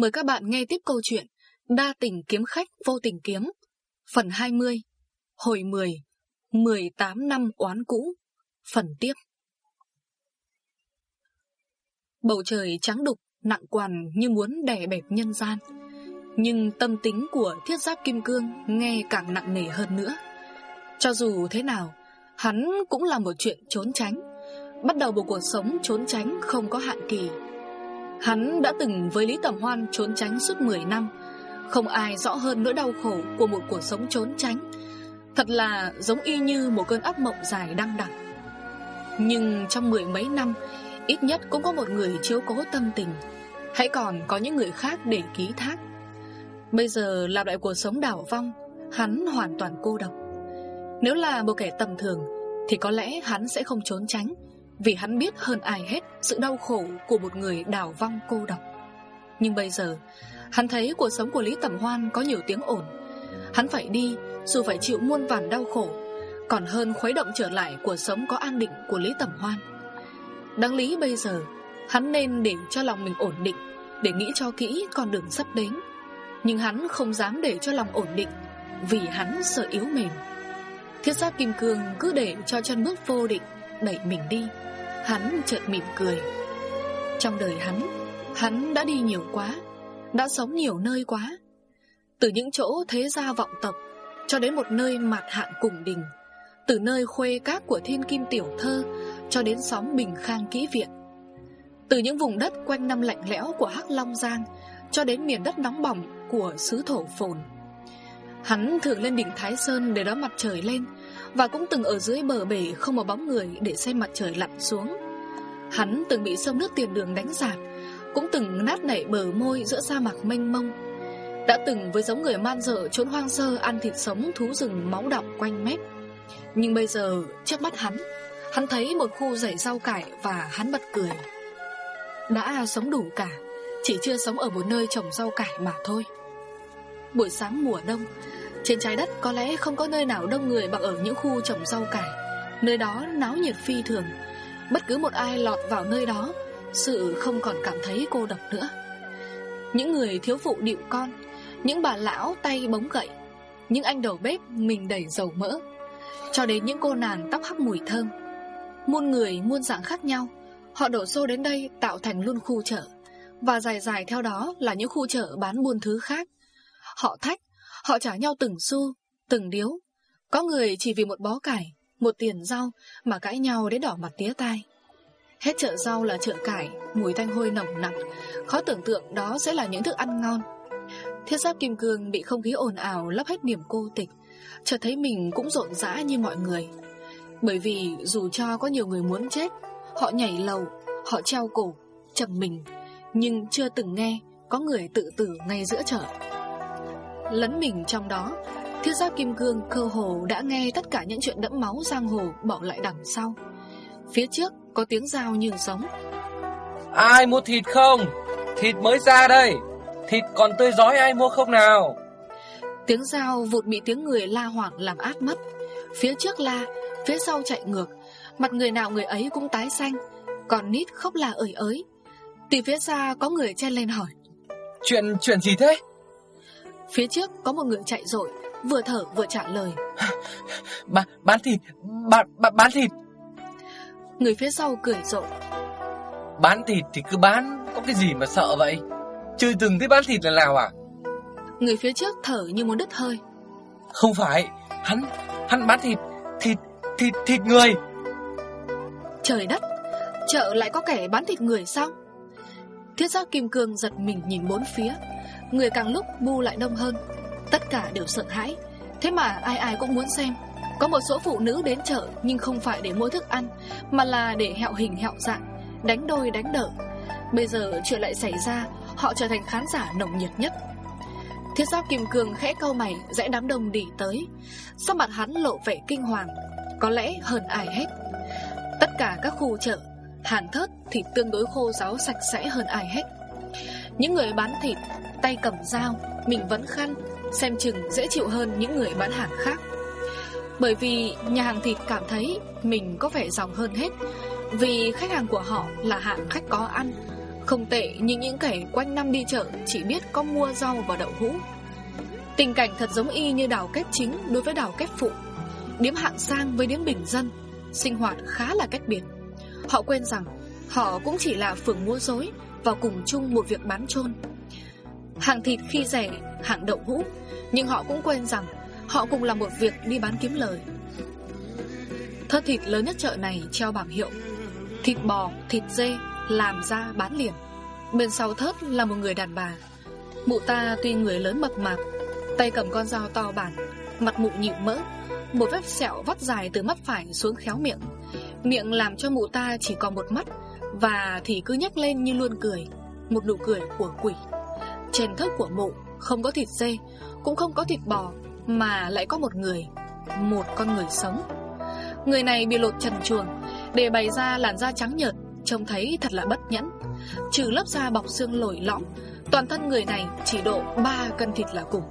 Mời các bạn nghe tiếp câu chuyện Đa tình kiếm khách vô tình kiếm, Phần 20 Hồi 10 18 năm oán cũ, Phần tiếp. Bầu trời trắng đục, Nặng quằn như muốn đè bẹp nhân gian. Nhưng tâm tính của thiết giáp kim cương Nghe càng nặng nề hơn nữa. Cho dù thế nào, Hắn cũng là một chuyện trốn tránh. Bắt đầu một cuộc sống trốn tránh không có hạn kỳ. Hắn đã từng với Lý Tầm Hoan trốn tránh suốt 10 năm. Không ai rõ hơn nỗi đau khổ của một cuộc sống trốn tránh. Thật là giống y như một cơn ác mộng dài đăng đẳng. Nhưng trong mười mấy năm, Ít nhất cũng có một người chiếu cố tâm tình. Hãy còn có những người khác để ký thác. Bây giờ là lại cuộc sống đảo vong, Hắn hoàn toàn cô độc. Nếu là một kẻ tầm thường, Thì có lẽ hắn sẽ không trốn tránh vì hắn biết hơn ai hết Sự đau khổ của một người đào vong cô độc. Nhưng bây giờ, Hắn thấy cuộc sống của Lý Tẩm Hoan có nhiều tiếng ổn Hắn phải đi, Dù phải chịu muôn vàn đau khổ, Còn hơn khuấy động trở lại cuộc sống có an định của Lý Tẩm Hoan. Đáng lý bây giờ, Hắn nên để cho lòng mình ổn định, Để nghĩ cho kỹ con đường sắp đến. Nhưng hắn không dám để cho lòng ổn định, Vì hắn sợ yếu mềm. Thiết giáp kim cương cứ để cho chân bước vô định Đẩy mình đi. Hắn chợt mỉm cười. Trong đời hắn Hắn đã đi nhiều quá, Đã sống nhiều nơi quá. Từ những chỗ thế gia vọng tộc Cho đến một nơi mặt hạng cùng đình, Từ nơi khuê các của thiên kim tiểu thơ Cho đến xóm bình khang kỹ viện, Từ những vùng đất quanh năm lạnh lẽo của Hắc Long Giang Cho đến miền đất nóng bỏng của xứ thổ phồn. Hắn thường lên đỉnh Thái Sơn để đón mặt trời lên và cũng từng ở dưới bờ bể không một bóng người để xem mặt trời lặn xuống. Hắn từng bị sông nước tiền đường đánh giạt Cũng từng nát nảy bờ môi giữa sa mạc mênh mông. Đã từng với giống người man dợ trốn hoang sơ ăn thịt sống thú rừng máu đọng quanh mép. Nhưng bây giờ, trước mắt hắn Hắn thấy một khu rảy rau cải và hắn bật cười. Đã sống đủ cả, Chỉ chưa sống ở một nơi trồng rau cải mà thôi. Buổi sáng mùa đông trên trái đất có lẽ không có nơi nào đông người bằng ở những khu trồng rau cải. Nơi đó náo nhiệt phi thường. Bất cứ một ai lọt vào nơi đó, Sự không còn cảm thấy cô độc nữa. Những người thiếu phụ điệu con, Những bà lão tay bóng gậy, Những anh đầu bếp mình đầy dầu mỡ, Cho đến những cô nàng tóc hắc mùi thơm. Muôn người, muôn dạng khác nhau, Họ đổ xô đến đây tạo thành luôn khu chợ. Và dài dài theo đó là những khu chợ bán buôn thứ khác. Họ thách Họ trả nhau từng xu, từng điếu. Có người chỉ vì một bó cải, một tiền rau mà cãi nhau đến đỏ mặt tía tai. Hết chợ rau là chợ cải, mùi thanh hôi nồng nặng, khó tưởng tượng đó sẽ là những thức ăn ngon. Thiết giáp kim cương bị không khí ồn ào lấp hết niềm cô tịch, chợt thấy mình cũng rộn rã như mọi người. Bởi vì dù cho có nhiều người muốn chết, họ nhảy lầu, họ treo cổ, chầm mình, nhưng chưa từng nghe có người tự tử ngay giữa chợ. Lấn mình trong đó. Thiết giáp kim cương cơ hồ đã nghe tất cả những chuyện đẫm máu giang hồ bỏ lại đằng sau. Phía trước có tiếng dao như giống. Ai mua thịt không? Thịt mới ra đây. Thịt còn tươi giói ai mua không nào? Tiếng dao vụt bị tiếng người la hoảng làm át mất. Phía trước la, phía sau chạy ngược. Mặt người nào người ấy cũng tái xanh. Còn nít khóc là ơi ới. Từ phía xa có người chen lên hỏi. Chuyện, chuyện gì thế? Phía trước có một người chạy rội Vừa thở vừa trả lời. B Bán thịt bán, bán thịt. Người phía sau cười rộ Bán thịt thì cứ bán Có cái gì mà sợ vậy? Chưa từng thấy bán thịt là nào à? Người phía trước thở như muốn đứt hơi. Không phải Hắn hắn bán thịt Thịt thịt thịt người. Trời đất Chợ lại có kẻ bán thịt người sao? Thiết giác kim cương giật mình nhìn bốn phía Người càng lúc bu lại đông hơn. Tất cả đều sợ hãi. Thế mà ai ai cũng muốn xem. Có một số phụ nữ đến chợ Nhưng không phải để mua thức ăn, Mà là để hẹo hình hẹo dạng, Đánh đôi đánh đỡ. Bây giờ chuyện lại xảy ra, Họ trở thành khán giả nồng nhiệt nhất. Thiết giáp kim cương khẽ câu mày Rẽ đám đông đi tới. Sau mặt hắn lộ vẻ kinh hoàng, Có lẽ hơn ai hết. Tất cả các khu chợ, Hàng thớt thì tương đối khô ráo sạch sẽ hơn ai hết. Những người bán thịt Tay cầm dao, Mình vẫn khăn, Xem chừng dễ chịu hơn những người bán hàng khác. Bởi vì nhà hàng thịt cảm thấy Mình có vẻ dòng hơn hết, Vì khách hàng của họ là hạng khách có ăn. Không tệ như những kẻ quanh năm đi chợ Chỉ biết có mua rau và đậu hũ. Tình cảnh thật giống y như đảo kép chính Đối với đảo kép phụ. Điếm hạng sang với điếm bình dân, Sinh hoạt khá là cách biệt. Họ quên rằng Họ cũng chỉ là phường mua dối Và cùng chung một việc bán chôn. Hàng thịt khi rẻ Hàng đậu hũ. Nhưng họ cũng quên rằng Họ cùng làm một việc đi bán kiếm lời. Thớt thịt lớn nhất chợ này treo bảng hiệu Thịt bò, thịt dê Làm ra bán liền. Bên sau thớt là một người đàn bà. Mụ ta tuy người lớn mập mạp Tay cầm con dao to bản Mặt mụ nhịu mỡ Một vết sẹo vắt dài từ mắt phải xuống khéo miệng. Miệng làm cho mụ ta chỉ còn một mắt Và thì cứ nhắc lên như luôn cười Một nụ cười của quỷ. Trên thớt của mụ, Không có thịt dê, Cũng không có thịt bò, Mà lại có một người, Một con người sống. Người này bị lột trần chuồng, Để bày ra làn da trắng nhợt, Trông thấy thật là bất nhẫn. Trừ lớp da bọc xương lồi lõm, Toàn thân người này chỉ độ 3 cân thịt là cùng.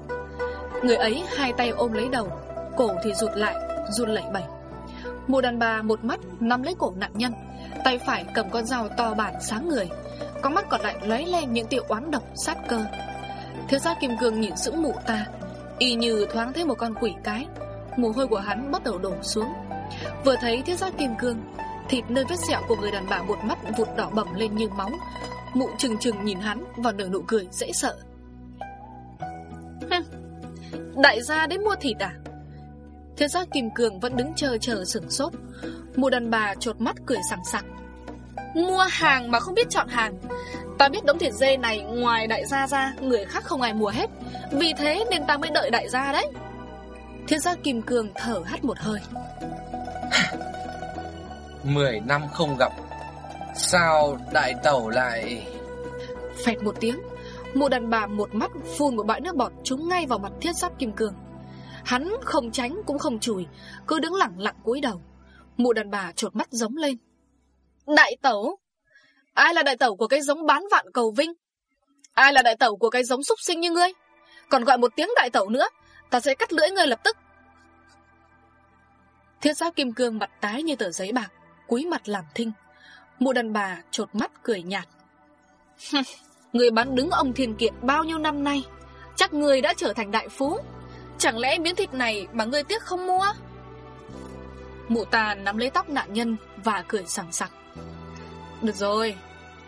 Người ấy hai tay ôm lấy đầu, Cổ thì rụt lại, Run lẩy bẩy. Một đàn bà một mắt nắm lấy cổ nạn nhân, Tay phải cầm con dao to bản sáng người con mắt còn lại lấy lên những tiểu oán độc sát cơ. Thiếu gia Kim Cương nhìn sững mụ ta Y như thoáng thấy một con quỷ cái. Mồ hôi của hắn bắt đầu đổ xuống. Vừa thấy thiết giác kim cương Thịt nơi vết sẹo của người đàn bà một mắt vụt đỏ bầm lên như máu. Mụ trừng trừng nhìn hắn Và nở nụ cười dễ sợ. Đại gia đến mua thịt à? Thiết giác kim cương vẫn đứng chờ chờ sửng sốt. Mụ đàn bà trột mắt cười sẵn sặc Mua hàng mà không biết chọn hàng. Ta biết đống thịt dê này ngoài đại gia ra Người khác không ai mua hết. Vì thế nên ta mới đợi đại gia đấy. Thiết giác kim cương thở hắt một hơi. Mười năm không gặp Sao đại tẩu lại Phẹt một tiếng Mụ đàn bà một mắt phun một bãi nước bọt Trúng ngay vào mặt thiết giáp kim cương Hắn không tránh cũng không chùi Cứ đứng lặng lặng cúi đầu. Mụ đàn bà trột mắt giống lên Đại tẩu. Ai là đại tẩu của cái giống bán vạn cầu vinh? Ai là đại tẩu của cái giống súc sinh như ngươi? Còn gọi một tiếng đại tẩu nữa, Ta sẽ cắt lưỡi ngươi lập tức. Thiết giáo kim cương mặt tái như tờ giấy bạc, Cúi mặt làm thinh. Mụ đàn bà trột mắt cười nhạt. Người bán đứng ông thiền kiện bao nhiêu năm nay? Chắc người đã trở thành đại phú. Chẳng lẽ miếng thịt này mà ngươi tiếc không mua? Mụ ta nắm lấy tóc nạn nhân Và cười sẵn sặc. Được rồi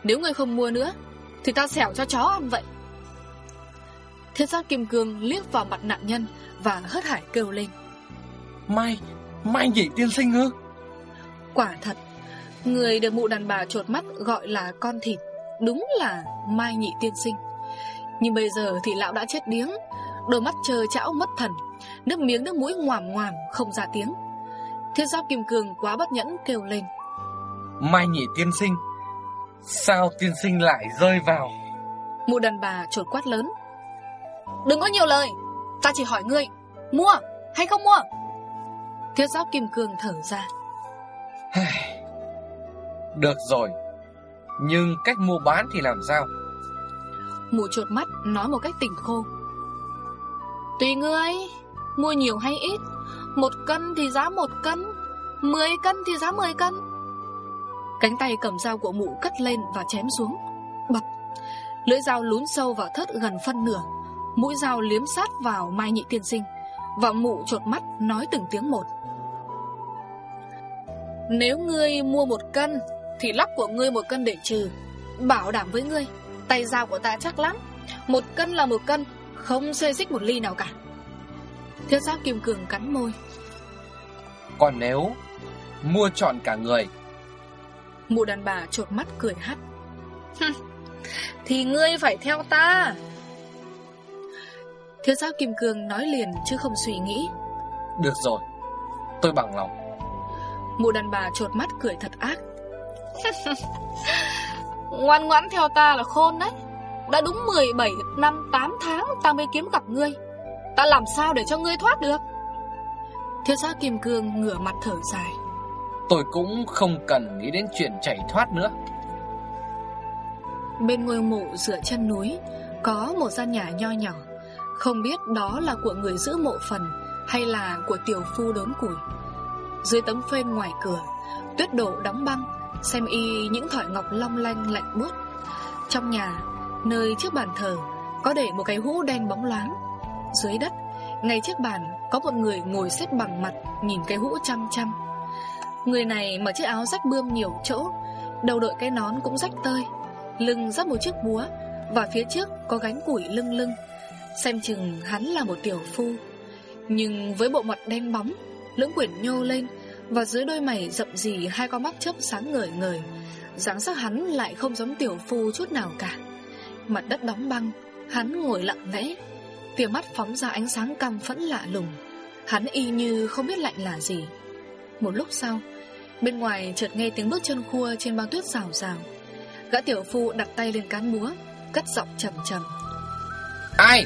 Nếu ngươi không mua nữa Thì ta xẻo cho chó ăn vậy. Thiết giác kim cương liếc vào mặt nạn nhân Và hớt hải kêu lên. Mai Mai nhị tiên sinh ư? Quả thật Người được mụ đàn bà trột mắt gọi là con thịt Đúng là Mai nhị tiên sinh. Nhưng bây giờ thì lão đã chết điếng Đôi mắt trơ chảo mất thần Nước miếng nước mũi ngoàm ngoàm không ra tiếng. Thiết giáp kim cương quá bất nhẫn kêu lên Mai nhị tiên sinh Sao tiên sinh lại rơi vào? Mụ đàn bà trột quát lớn. Đừng có nhiều lời Ta chỉ hỏi ngươi Mua hay không mua? Thiết giáp kim cương thở ra. Được rồi Nhưng cách mua bán thì làm sao? Mụ trột mắt nói một cách tỉnh khô. Tùy ngươi Mua nhiều hay ít Một cân thì giá một cân Mười cân thì giá mười cân Cánh tay cầm dao của mụ cất lên và chém xuống. Bập. Lưỡi dao lún sâu vào thất gần phân nửa. Mũi dao liếm sát vào mai nhị tiên sinh. Và mụ trột mắt nói từng tiếng một. Nếu ngươi mua một cân, Thì lắp của ngươi một cân để trừ. Bảo đảm với ngươi, Tay dao của ta chắc lắm. Một cân là một cân, Không xê xích một ly nào cả. Thiết giáp kim cường cắn môi. Còn nếu Mua chọn cả người Mụ đàn bà trột mắt cười hắt. Thì ngươi phải theo ta. Thiếu giáp kim cương nói liền chứ không suy nghĩ. Được rồi Tôi bằng lòng. Mụ đàn bà trột mắt cười thật ác. Ngoan ngoãn theo ta là khôn đấy. Đã đúng 17 năm 8 tháng Ta mới kiếm gặp ngươi. Ta làm sao để cho ngươi thoát được? Thiếu gia kim cương ngửa mặt thở dài Tôi cũng không cần nghĩ đến chuyện chạy thoát nữa. Bên ngôi mộ dựa chân núi, Có một gian nhà nho nhỏ. Không biết đó là của người giữ mộ phần Hay là của tiểu phu đốn củi. Dưới tấm phên ngoài cửa, Tuyết đổ đóng băng, Xem y những thỏi ngọc long lanh lạnh buốt. Trong nhà, Nơi trước bàn thờ, Có để một cái hũ đen bóng loáng. Dưới đất, Ngay trước bàn, Có một người ngồi xếp bằng mặt, Nhìn cái hũ chăm chăm. Người này mặc chiếc áo rách bươm nhiều chỗ, Đầu đội cái nón cũng rách tơi, Lưng dắt một chiếc búa Và phía trước có gánh củi lưng lưng. Xem chừng hắn là một tiểu phu. Nhưng với bộ mặt đen bóng, Lưỡng quyển nhô lên Và dưới đôi mày rậm rì hai con mắt chớp sáng ngời ngời, dáng sắc hắn lại không giống tiểu phu chút nào cả. Mặt đất đóng băng, Hắn ngồi lặng lẽ, Tia mắt phóng ra ánh sáng căm phẫn lạ lùng. Hắn y như không biết lạnh là gì. Một lúc sau. Bên ngoài chợt nghe tiếng bước chân khua Trên băng tuyết rào rào Gã tiểu phu đặt tay lên cán búa Cất giọng trầm trầm. Ai?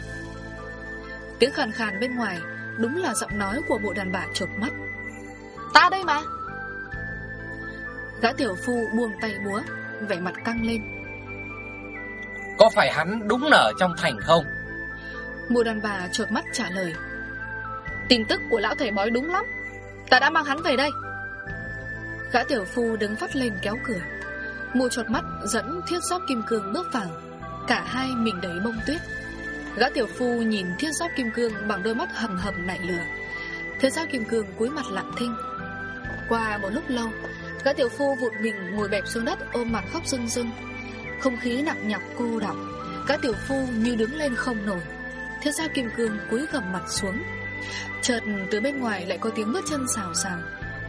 Tiếng khàn khàn bên ngoài Đúng là giọng nói của bộ đàn bà chột mắt. Ta đây mà. Gã tiểu phu buông tay búa Vẻ mặt căng lên. Có phải hắn đúng là ở trong thành không? Mụ đàn bà trột mắt trả lời. Tin tức của lão thầy bói đúng lắm Ta đã mang hắn về đây. Gã tiểu phu đứng phát lên kéo cửa. Mụ trột mắt dẫn thiết giáp kim cương bước vào. Cả hai mình đầy bông tuyết. Gã tiểu phu nhìn thiết giáp kim cương Bằng đôi mắt hầm hầm nảy lửa. Thiết giáp kim cương cúi mặt lặng thinh. Qua một lúc lâu, Gã tiểu phu vụt mình ngồi bẹp xuống đất Ôm mặt khóc rưng rưng. Không khí nặng nhọc cô đọng, Gã tiểu phu như đứng lên không nổi. Thiết giáp kim cương cúi gầm mặt xuống. Chợt từ bên ngoài lại có tiếng bước chân xào xào.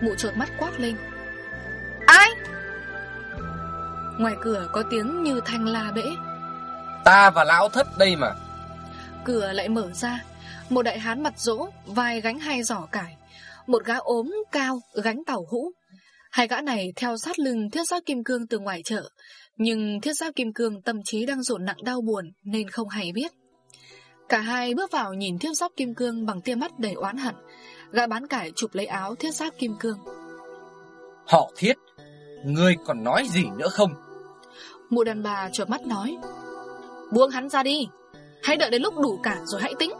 Mụ trột mắt quát lên. Ai? Ngoài cửa có tiếng như thanh la bể. Ta và lão thất đây mà. Cửa lại mở ra. Một đại hán mặt rỗ Vai gánh hai giỏ cải. Một gã ốm cao gánh tàu hũ. Hai gã này theo sát lưng thiết giáp kim cương từ ngoài chợ. Nhưng thiết giáp kim cương tâm trí đang rộn nặng đau buồn Nên không hay biết Cả hai bước vào nhìn thiết giáp kim cương Bằng tia mắt đầy oán hận. Gã bán cải chụp lấy áo thiết giáp kim cương. Họ thiết Ngươi còn nói gì nữa không? Mụ đàn bà trợn mắt nói Buông hắn ra đi. Hãy đợi đến lúc đủ cả rồi hãy tính.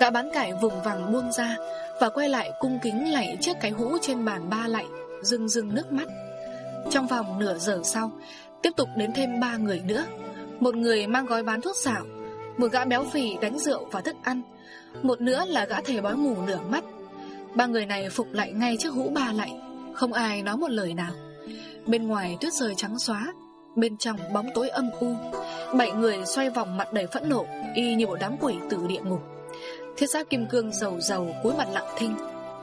Gã bán cải vùng vàng buông ra Và quay lại cung kính lạy chiếc cái hũ trên bàn ba lạy Rưng rưng nước mắt. Trong vòng nửa giờ sau Tiếp tục đến thêm ba người nữa. Một người mang gói bán thuốc xảo một gã béo phì đánh rượu và thức ăn. Một nữa là gã thầy bói mù nửa mắt. Ba người này phục lại ngay trước hũ ba lạy Không ai nói một lời nào. Bên ngoài tuyết rơi trắng xóa. Bên trong bóng tối âm u. Bảy người xoay vòng mặt đầy phẫn nộ, Y như một đám quỷ từ địa ngục. Thiết giáp kim cương dầu dầu cúi mặt lặng thinh.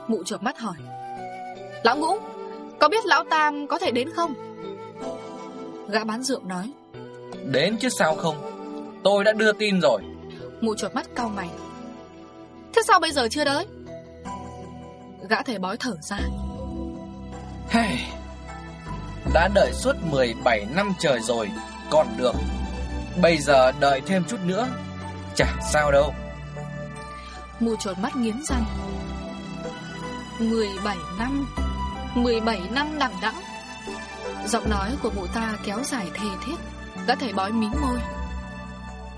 Mụ chợp mắt hỏi, Lão ngũ, Có biết lão tam có thể đến không? Gã bán rượu nói, Đến chứ sao không? Tôi đã đưa tin rồi. Mụ chợp mắt cau mày. Thế sao bây giờ chưa tới? Gã thầy bói thở ra. Hey, Đã đợi suốt 17 năm trời rồi Còn được. Bây giờ đợi thêm chút nữa Chả sao đâu. Mù trột mắt nghiến răng. 17 năm 17 năm đằng đẵng. Giọng nói của mụ ta kéo dài thề thiết. Gã thầy bói mím môi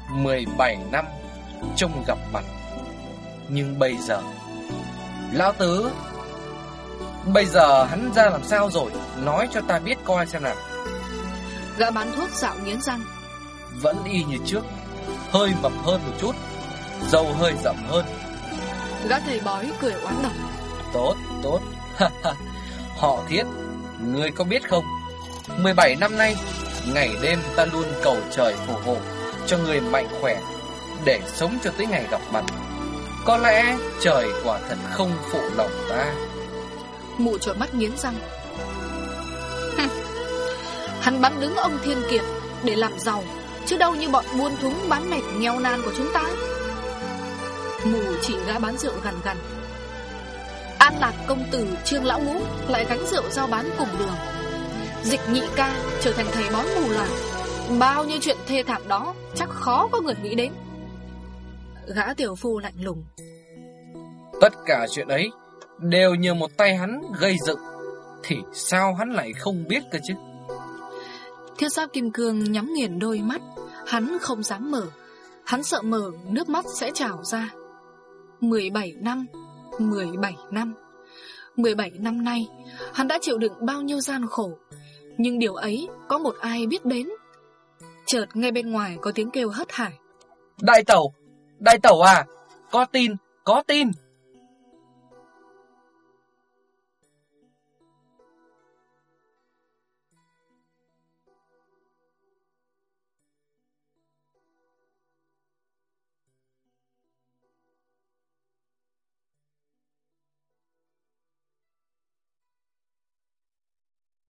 17 năm Trông gặp mặt. Nhưng bây giờ Lão Tứ Bây giờ hắn ra làm sao rồi? Nói cho ta biết coi xem nào. Gã bán thuốc dạo nghiến răng. Vẫn y như trước Hơi mập hơn một chút Dầu hơi rậm hơn. Gã thầy bói cười oán độc. Tốt, tốt. Họ thiết Ngươi có biết không? 17 năm nay Ngày đêm ta luôn cầu trời phù hộ cho người mạnh khỏe Để sống cho tới ngày gặp mặt. Có lẽ trời quả thật không phụ lòng ta. Mụ trợn mắt nghiến răng. Hắn bắn đứng ông Thiên Kiệt Để làm giàu, Chứ đâu như bọn buôn thúng bán mệt nghèo nan của chúng ta. Mù chỉ gã bán rượu gần gần An lạc công tử Trương Lão Ngũ Lại gánh rượu giao bán cùng đường. Dịch nhị ca trở thành thầy bói mù loà Bao nhiêu chuyện thê thảm đó Chắc khó có người nghĩ đến. Gã tiểu phu lạnh lùng. Tất cả chuyện ấy Đều nhờ một tay hắn gây dựng Thì sao hắn lại không biết cơ chứ? Thiết giáp kim cương nhắm nghiền đôi mắt Hắn không dám mở. Hắn sợ mở nước mắt sẽ trào ra. 17 năm 17 năm. 17 năm nay Hắn đã chịu đựng bao nhiêu gian khổ. Nhưng điều ấy có một ai biết đến Chợt nghe bên ngoài có tiếng kêu hất hải. Đại tẩu, đại tẩu à, có tin, có tin.